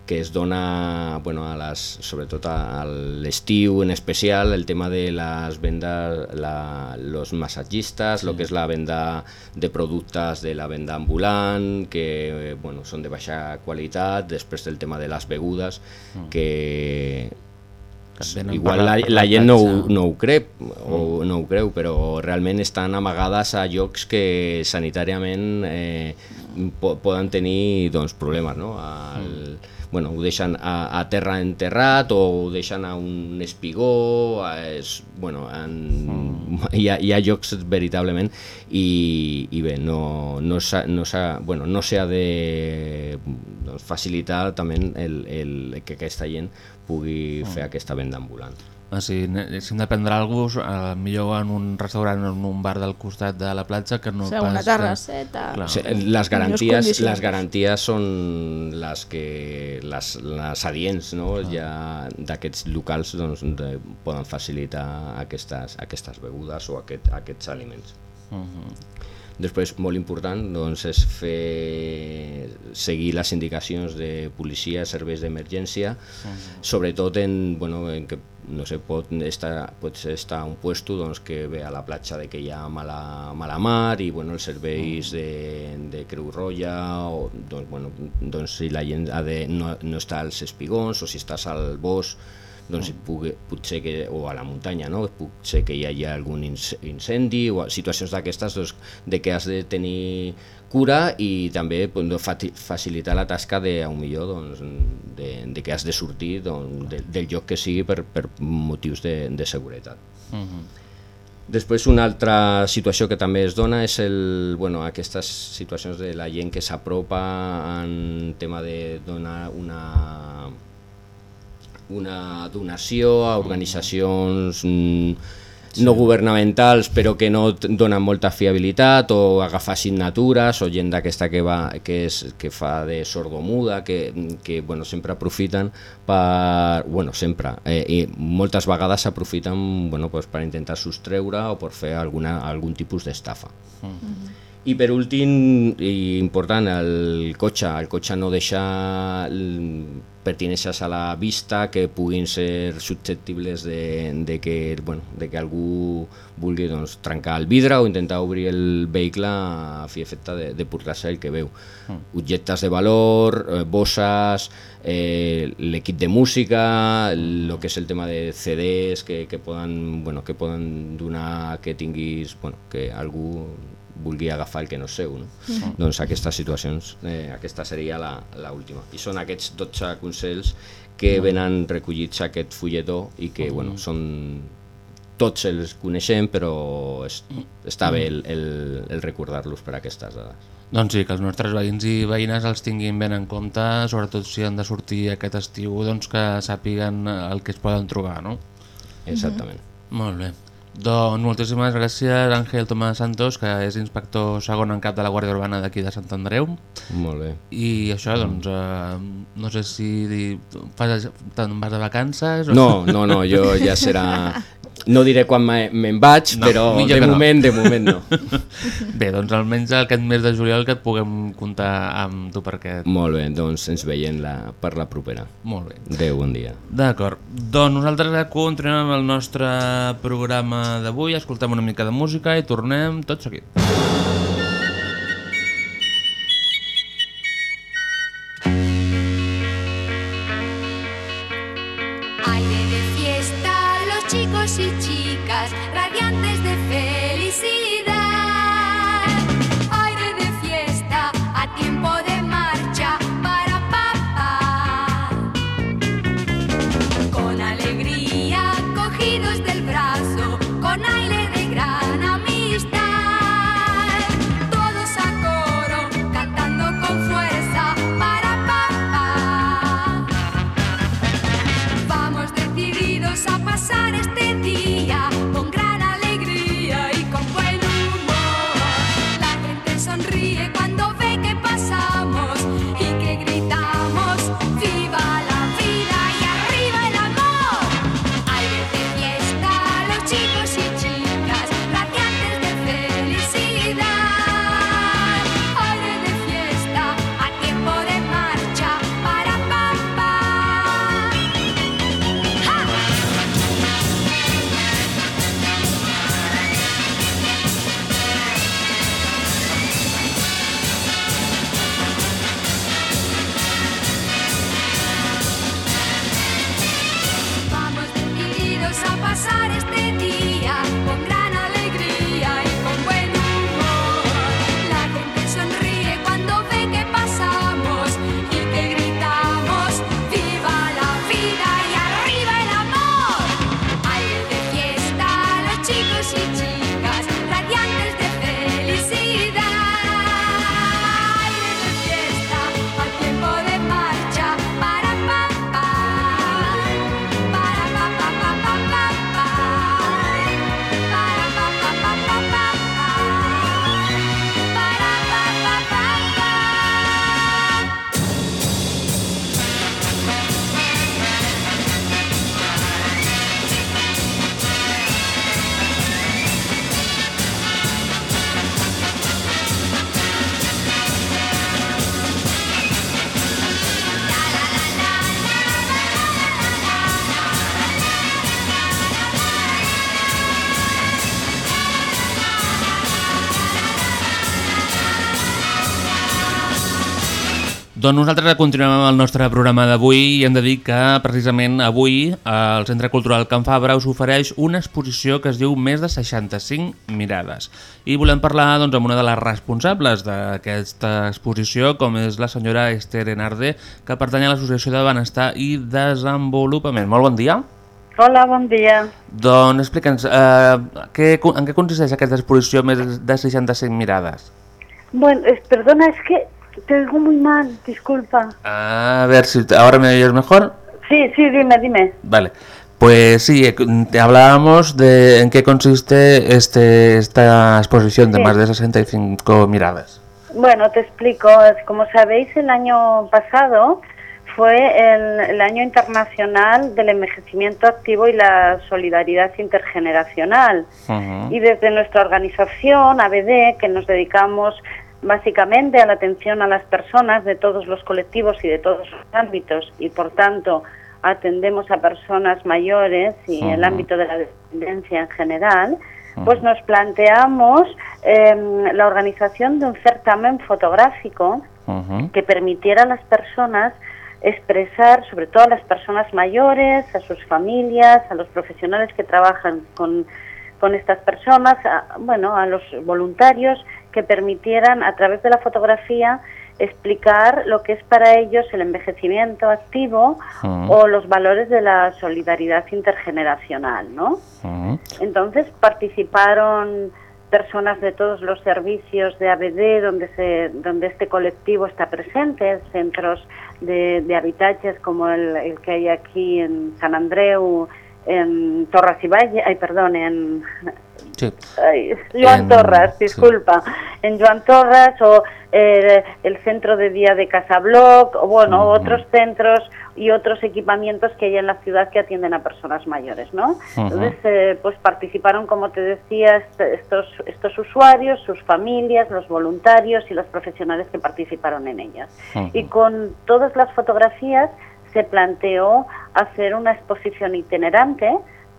que es dona, bueno, a les, sobretot a, l'estiu en especial, el tema de les vendes, la, los massatgistes, Sí. lo que és la venda de productes de la venda ambulant, que bueno, són de baixa qualitat, després del tema de les begudes, Mm. que igual la, la- gent no, no ho creu, o no ho creu, però realment estan amagades a llocs que sanitàriament eh, po poden tenir doncs, problemes, no? El, bueno, ho deixen a, a terra enterrat o ho deixen a un espigó, a, és, bueno, en, hi, ha, hi ha llocs veritablement i, i bé, no, no s'ha no bueno, no de doncs, facilitar també el, el, que aquesta gent pugui fer aquesta venda ambulant. Sí, ne- si hem de prendre alguna cosa, millor en un restaurant o en un bar del costat de la platja que no O sigui, pas... una que- terrasseta. Clar. Sí, les garanties, les garanties són les que les, les adients no? Ah. ja d'aquests locals doncs, de, poden facilitar aquestes, aquestes begudes o aquest, aquests aliments. Mhm. Després, molt important, doncs, és fer seguir les indicacions de policia, serveis d'emergència, sobretot en, bueno, en que no sé, pot estar, pot estar un puesto doncs, que ve a la platja de que hi ha mala, mala mar i bueno, els serveis de, de Creu Roja o, doncs, bueno, doncs, si la gent ha de, no, no està als espigons o si estàs al bosc doncs pugui, potser que, o a la muntanya, no? potser que hi hagi algun inc- incendi o situacions d'aquestes doncs, de que has de tenir cura i també doncs, facilitar la tasca de, a un millor doncs, de, de que has de sortir doncs, de, del lloc que sigui per, per motius de, de seguretat. Mhm. Després una altra situació que també es dona és el, bueno, aquestes situacions de la gent que s'apropa en tema de donar una, una donació a organitzacions mm, no governamentals però que no donen molta fiabilitat o agafar signatures o gent d'aquesta que, va, que, és, que fa de sordomuda que, que bueno, sempre aprofiten per, bueno, sempre, eh, i moltes vegades s'aprofiten bueno, pues, per intentar sostreure o per fer alguna, algun tipus d'estafa. I per últim, i important, el cotxe. El cotxe no deixa l- pertinences a la vista que puguin ser susceptibles de, de, que, bueno, de que algú vulgui doncs, trencar el vidre o intentar obrir el vehicle a fi efecte de, de portar-se el que veu. Objectes de valor, eh, bosses, eh, l'equip de música, el que és el tema de CDs que, que, poden, bueno, que poden donar que tinguis, bueno, que algú vulgui agafar el que no és seu. No? Mhm. Doncs aquestes situacions, eh, aquesta seria la, la última. I són aquests 12 consells que venen recollits a aquest fulletó i que, bueno, són tots els coneixem, però és, està bé el, el, el recordar-los per aquestes dades. Doncs sí, que els nostres veïns i veïnes els tinguin ben en compte, sobretot si han de sortir aquest estiu, doncs que sàpiguen el que es poden trobar, no? Exactament. Molt bé. Doncs moltíssimes gràcies Àngel Tomàs Santos, que és inspector segon en cap de la Guàrdia Urbana d'aquí de Sant Andreu. Molt bé. I això, doncs, eh, no sé si te'n vas de vacances? O... No, no, no, jo ja serà... No diré quan me- me'n vaig, No, però de que no. moment, de moment no. Bé, doncs almenys aquest mes de juliol que et puguem comptar amb tu perquè... Molt bé, doncs ens veiem la, per la propera. Molt bé. Adéu, bon dia. D'acord, doncs nosaltres continuem amb el nostre programa d'avui, escoltem una mica de música i tornem tot seguit. Aire Doncs nosaltres continuem amb el nostre programa d'avui i hem de dir que precisament avui el Centre Cultural Can Fabra us ofereix una exposició que es diu Més de 65 mirades. I volem parlar doncs, amb una de les responsables d'aquesta exposició, com és la senyora Esther Enarde, que pertany a l'Associació de Benestar i Desenvolupament. Molt bon dia. Hola, bon dia. Doncs explica'ns, eh, què, en què consisteix aquesta exposició Més de 65 mirades? Bueno, perdona, es que te oigo muy mal, disculpa. A ver si ahora me oyes mejor. Sí, sí, dime, dime. Vale. Pues sí, eh, te hablábamos de en qué consiste este esta exposición de Sí. más de 65 miradas. Bueno, te explico. Como sabéis, el año pasado fue el, el año internacional del envejecimiento activo y la solidaridad intergeneracional. Y desde nuestra organización, ABD, que nos dedicamos básicamente a la atención a las personas de todos los colectivos y de todos los ámbitos, y por tanto atendemos a personas mayores y el ámbito de la dependencia en general, pues nos planteamos em, la organización de un certamen fotográfico que permitiera a las personas expresar, sobre todo a las personas mayores, a sus familias, a los profesionales que trabajan con, con estas personas, a- bueno, a los voluntarios que permitieran a través de la fotografía explicar lo que es para ellos el envejecimiento activo o los valores de la solidaridad intergeneracional, ¿no? Entonces participaron personas de todos los servicios de ABD donde se donde este colectivo está presente, centros de, de habitatges como el, el que hay aquí en San Andreu, en Torres y Valle, ay perdón, en Sí. Ay, Joan En- Torres, disculpa, en Joan Torres o eh, el centro de día de Casabloc, o bueno, otros centros y otros equipamientos que hay en la ciudad que atienden a personas mayores, ¿no? Entonces, eh, pues participaron, como te decía, est- estos, estos usuarios, sus familias, los voluntarios y los profesionales que participaron en ellas. Y con todas las fotografías se planteó hacer una exposición itinerante,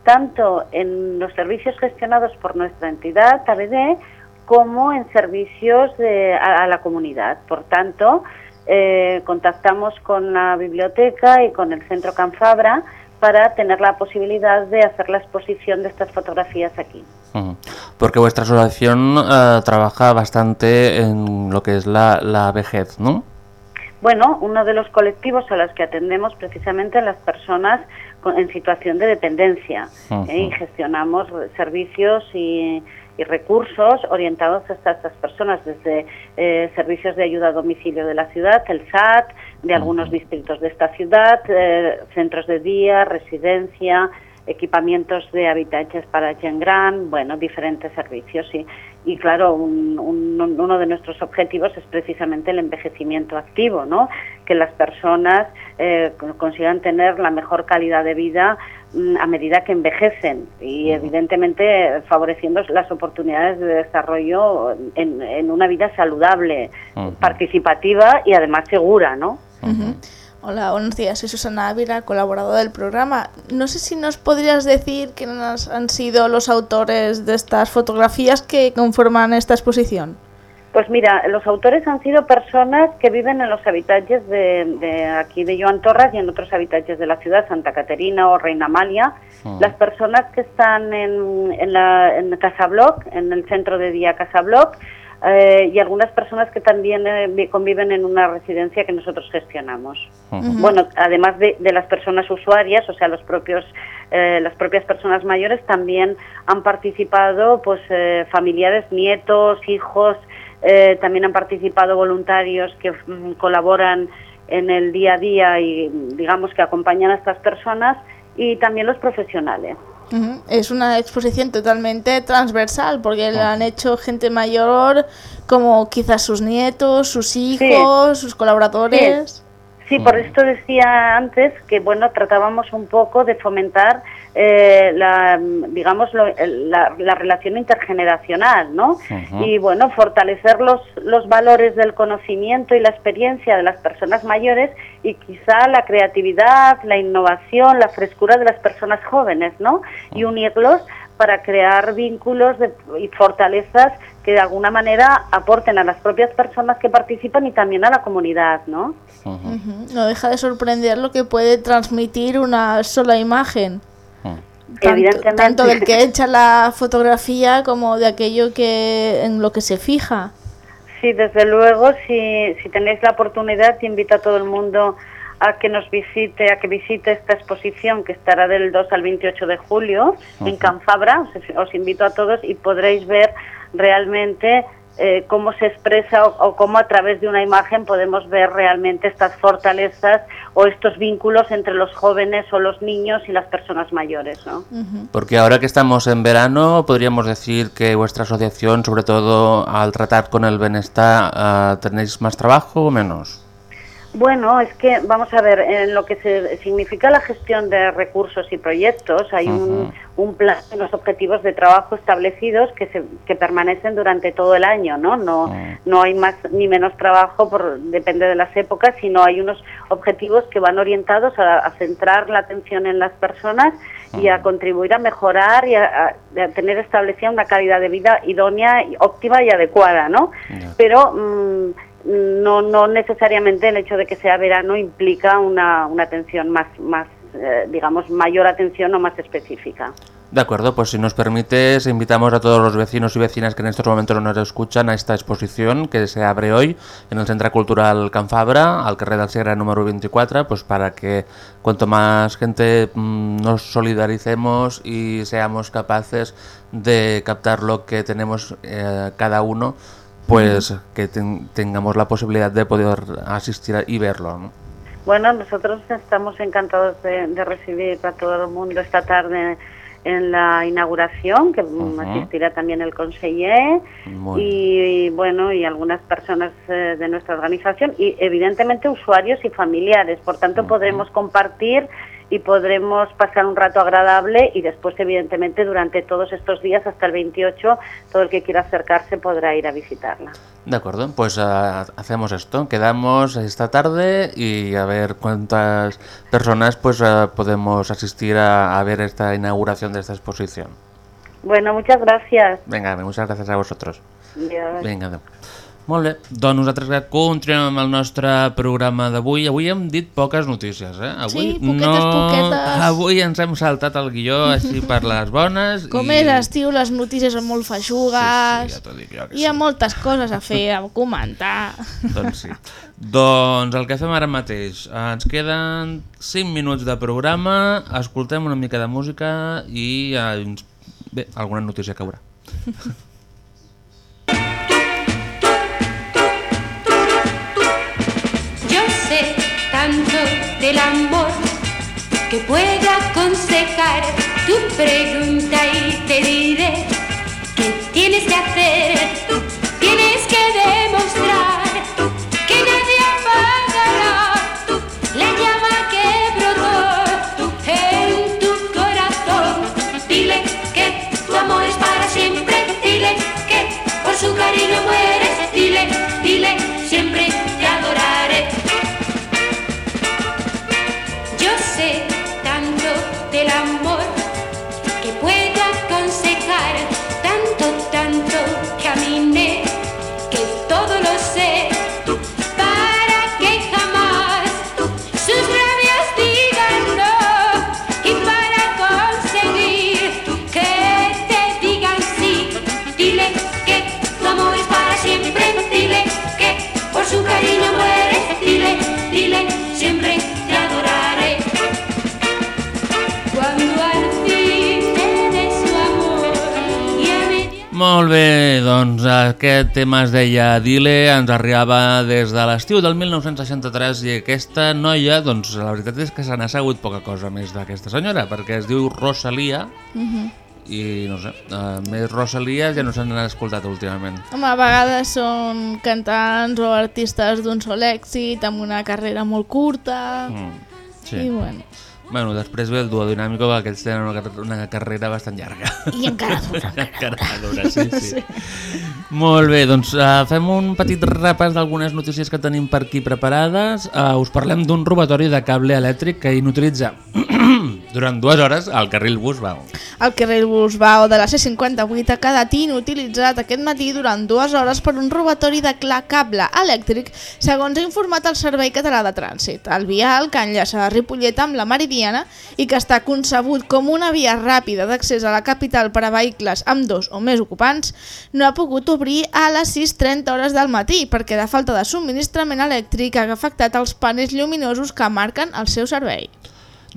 tanto en los servicios gestionados por nuestra entidad, ABD, como en servicios de, a, a la comunidad. Por tanto, eh, contactamos con la biblioteca y con el Centro Canfabra para tener la posibilidad de hacer la exposición de estas fotografías aquí. Porque vuestra asociación eh, trabaja bastante en lo que es la, la vejez, ¿no? Bueno, uno de los colectivos a los que atendemos precisamente las personas en situación de dependencia. ¿eh? y gestionamos servicios y, y recursos orientados hasta estas personas, desde eh, servicios de ayuda a domicilio de la ciudad, el SAT, de algunos distritos de esta ciudad, eh, centros de día, residencia, equipamientos de habitantes para gent gran, bueno, diferentes servicios. Y, y claro, un- un- uno de nuestros objetivos es precisamente el envejecimiento activo, ¿no? Que las personas eh, con- consigan tener la mejor calidad de vida mm, a medida que envejecen y evidentemente favoreciendo las oportunidades de desarrollo en, en una vida saludable, participativa y además segura, ¿no? Hola, buenos días. Soy Susana Ávila, colaboradora del programa. No sé si nos podrías decir quiénes han sido los autores de estas fotografías que conforman esta exposición. Pues mira, los autores han sido personas que viven en los habitantes de, de aquí de Joan Torres y en otros habitantes de la ciudad, Santa Caterina o Reina Amalia. Las personas que están en, en, la, en Casabloc, en el centro de día Casabloc, eh, y algunas personas que también eh, vi- conviven en una residencia que nosotros gestionamos. Bueno, además de, de las personas usuarias, o sea, los propios, eh, las propias personas mayores también han participado, pues, eh, familiares, nietos, hijos, eh, también han participado voluntarios que mm, colaboran en el día a día y, digamos, que acompañan a estas personas y también los profesionales. Es una exposición totalmente transversal porque la han hecho gente mayor como quizás sus nietos, sus hijos, sus colaboradores. Sí, por esto decía antes que bueno tratábamos un poco de fomentar eh, la digamos lo- la, la relación intergeneracional, ¿no? Y bueno fortalecer los los valores del conocimiento y la experiencia de las personas mayores y quizá la creatividad, la innovación, la frescura de las personas jóvenes, ¿no? Y unirlos para crear vínculos de- y fortalezas que de alguna manera aporten a las propias personas que participan y también a la comunidad, ¿no? Ujú. No deja de sorprender lo que puede transmitir una sola imagen. Tanto, Evidentemente. tanto del que echa la fotografía como de aquello que en lo que se fija. Sí, desde luego, si, si tenéis la oportunidad, te invito a todo el mundo a que nos visite, a que visite esta exposición que estará del 2 al 28 de julio en. Canfabra. Os, os invito a todos y podréis ver realmente eh, cómo se expresa o, o cómo a través de una imagen podemos ver realmente estas fortalezas o estos vínculos entre los jóvenes o los niños y las personas mayores, ¿no? Porque ahora que estamos en verano, podríamos decir que vuestra asociación, sobre todo al tratar con el bienestar, ah, ¿tenéis más trabajo o menos? Bueno, es que vamos a ver, en lo que se significa la gestión de recursos y proyectos, hay un, un plan, unos objetivos de trabajo establecidos que, se, que permanecen durante todo el año, ¿no? No, no hay más ni menos trabajo, por, depende de las épocas, sino hay unos objetivos que van orientados a, a centrar la atención en las personas y a contribuir a mejorar y a, a- a tener establecida una calidad de vida idónea, óptima y adecuada, ¿no? Pero mm, no, no necesariamente el hecho de que sea verano implica una, una atención más, más eh, digamos, mayor atención o más específica. De acuerdo, pues si nos permites, invitamos a todos los vecinos y vecinas que en estos momentos nos escuchan a esta exposición que se abre hoy en el Centro Cultural Can Fabra, al carrer del Segre número 24, pues para que cuanto más gente mm, nos solidaricemos y seamos capaces de captar lo que tenemos eh, cada uno, pues que ten- tengamos la posibilidad de poder asistir y verlo. ¿no? Bueno, nosotros estamos encantados de, de recibir a todo el mundo esta tarde en la inauguración, que asistirá también el conseller y, bueno y algunas personas eh, de nuestra organización y evidentemente usuarios y familiares. Por tanto, podremos compartir y podremos pasar un rato agradable y después evidentemente durante todos estos días hasta el 28 todo el que quiera acercarse podrá ir a visitarla. De acuerdo, pues ah, hacemos esto, quedamos esta tarde y a ver cuántas personas pues ah, podemos asistir a, a ver esta inauguración de esta exposición. Bueno, muchas gracias. Venga, muchas gracias a vosotros. Adéu. Molt bé, doncs nosaltres que continuem amb el nostre programa d'avui. Avui hem dit poques notícies, eh? Avui Sí, poquetes, poquetes. Avui ens hem saltat el guió així per les bones Com i... és estiu, les notícies són molt feixugues. Sí, sí, ja t'ho dic jo que Hi ha moltes coses a fer, a comentar. Doncs sí. doncs el que fem ara mateix, ens queden 5 minuts de programa, escoltem una mica de música i eh, bé, alguna notícia caurà. del amor que puedo aconsejar tu pregunta y te diré qué tienes que hacer. Tienes que demostrar aquest tema es deia Dile, ens arribava des de l'estiu del 1963 i aquesta noia, doncs la veritat és que se n'ha sabut poca cosa més d'aquesta senyora, perquè es diu Rosalia Mhm. i no sé, uh, més Rosalia ja no se n'han escoltat últimament. Home, a vegades són cantants o artistes d'un sol èxit, amb una carrera molt curta... Mm, sí. I bueno, Bueno, després ve el duo dinàmico, que aquells tenen una, una carrera bastant llarga. i encara dura. encara dura, sí, sí. Molt bé, doncs uh, fem un petit repàs d'algunes notícies que tenim per aquí preparades. Uh, us parlem d'un robatori de cable elèctric que inutilitza durant dues hores al carril bus Bau. El carril Busbao de la C58 ha quedat inutilitzat aquest matí durant dues hores per un robatori de clar cable elèctric, segons ha informat el Servei Català de Trànsit. El vial, que enllaça Ripollet amb la Meridiana i que està concebut com una via ràpida d'accés a la capital per a vehicles amb dos o més ocupants, no ha pogut obrir a les 6.30 hores del matí perquè la falta de subministrament elèctric ha afectat els panells lluminosos que marquen el seu servei.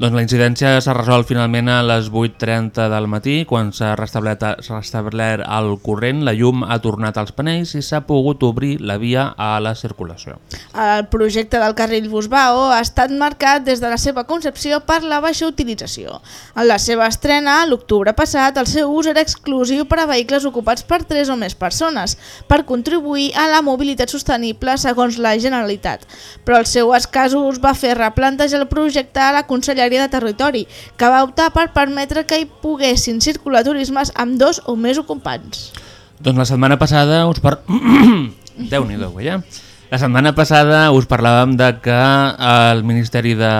Doncs la incidència s'ha resolt finalment a les 8.30 del matí, quan s'ha restablert, restablert el corrent, la llum ha tornat als panells i s'ha pogut obrir la via a la circulació. El projecte del carril Busbao ha estat marcat des de la seva concepció per la baixa utilització. En la seva estrena, l'octubre passat, el seu ús era exclusiu per a vehicles ocupats per 3 o més persones, per contribuir a la mobilitat sostenible segons la Generalitat. Però el seu escàs ús va fer replantejar el projecte a la Conselleria de Territori, que va optar per permetre que hi poguessin circular turismes amb dos o més ocupants. Doncs la setmana passada us par... Déu-n'hi-do, ja. La setmana passada us parlàvem de que el Ministeri de...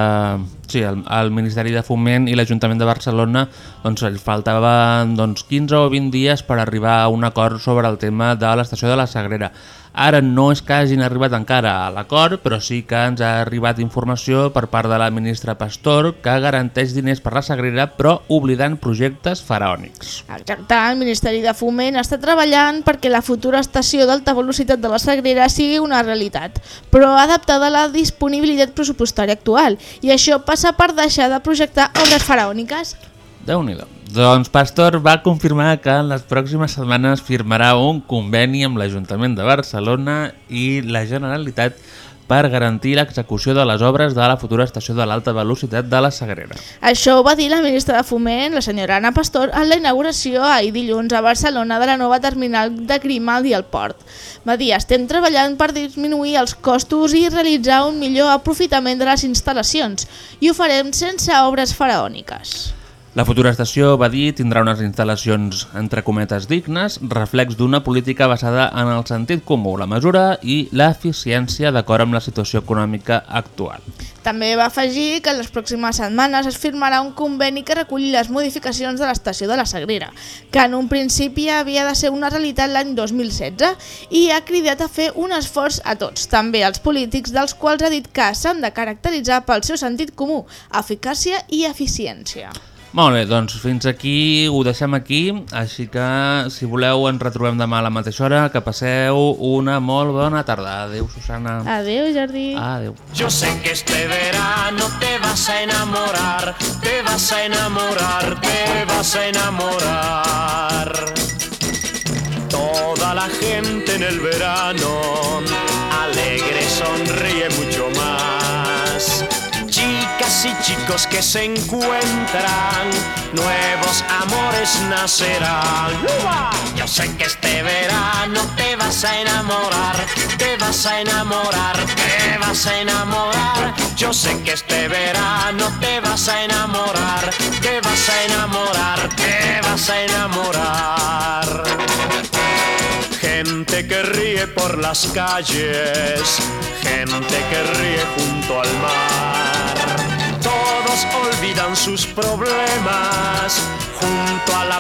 Sí, el, el Ministeri de Foment i l'Ajuntament de Barcelona doncs, els faltaven doncs, 15 o 20 dies per arribar a un acord sobre el tema de l'estació de la Sagrera. Ara no és que hagin arribat encara a l'acord, però sí que ens ha arribat informació per part de la ministra Pastor que garanteix diners per la Sagrera però oblidant projectes faraònics. Exacte, el Ministeri de Foment està treballant perquè la futura estació d'alta velocitat de la Sagrera sigui una realitat, però adaptada a la disponibilitat pressupostària actual, i això passa per deixar de projectar obres faraòniques. Déu nhi Doncs Pastor va confirmar que en les pròximes setmanes firmarà un conveni amb l'Ajuntament de Barcelona i la Generalitat per garantir l'execució de les obres de la futura estació de l'alta velocitat de la Sagrera. Això ho va dir la ministra de Foment, la senyora Ana Pastor, en la inauguració ahir dilluns a Barcelona de la nova terminal de Grimaldi al port. Va dir, estem treballant per disminuir els costos i realitzar un millor aprofitament de les instal·lacions i ho farem sense obres faraòniques. La futura estació, va dir, tindrà unes instal·lacions entre cometes dignes, reflex d'una política basada en el sentit comú, la mesura i l'eficiència d'acord amb la situació econòmica actual. També va afegir que en les pròximes setmanes es firmarà un conveni que reculli les modificacions de l'estació de la Sagrera, que en un principi havia de ser una realitat l'any 2016 i ha cridat a fer un esforç a tots, també als polítics, dels quals ha dit que s'han de caracteritzar pel seu sentit comú, eficàcia i eficiència. Molt bé, doncs fins aquí ho deixem aquí, així que si voleu ens retrobem demà a la mateixa hora, que passeu una molt bona tarda. Adéu, Susana. Adéu, Jordi. Adéu. Yo sé que este verano te vas a enamorar, te vas a enamorar, te vas a enamorar. Toda la gente en el verano alegre sonríe mucho más. Chicas y chicos que se encuentran, nuevos amores nacerán. Yo sé que este verano te vas a enamorar, te vas a enamorar, te vas a enamorar. Yo sé que este verano te vas a enamorar, te vas a enamorar, te vas a enamorar. Gente que ríe por las calles, gente que ríe junto al mar. Todos olvidan sus problemas. Junto a la